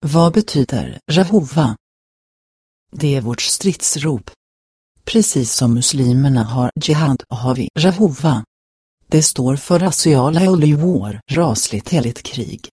Vad betyder Jehova? Det är vårt stridsrop. Precis som muslimerna har Jihad har vi Jehova. Det står för raciala war, rasligt heligt krig.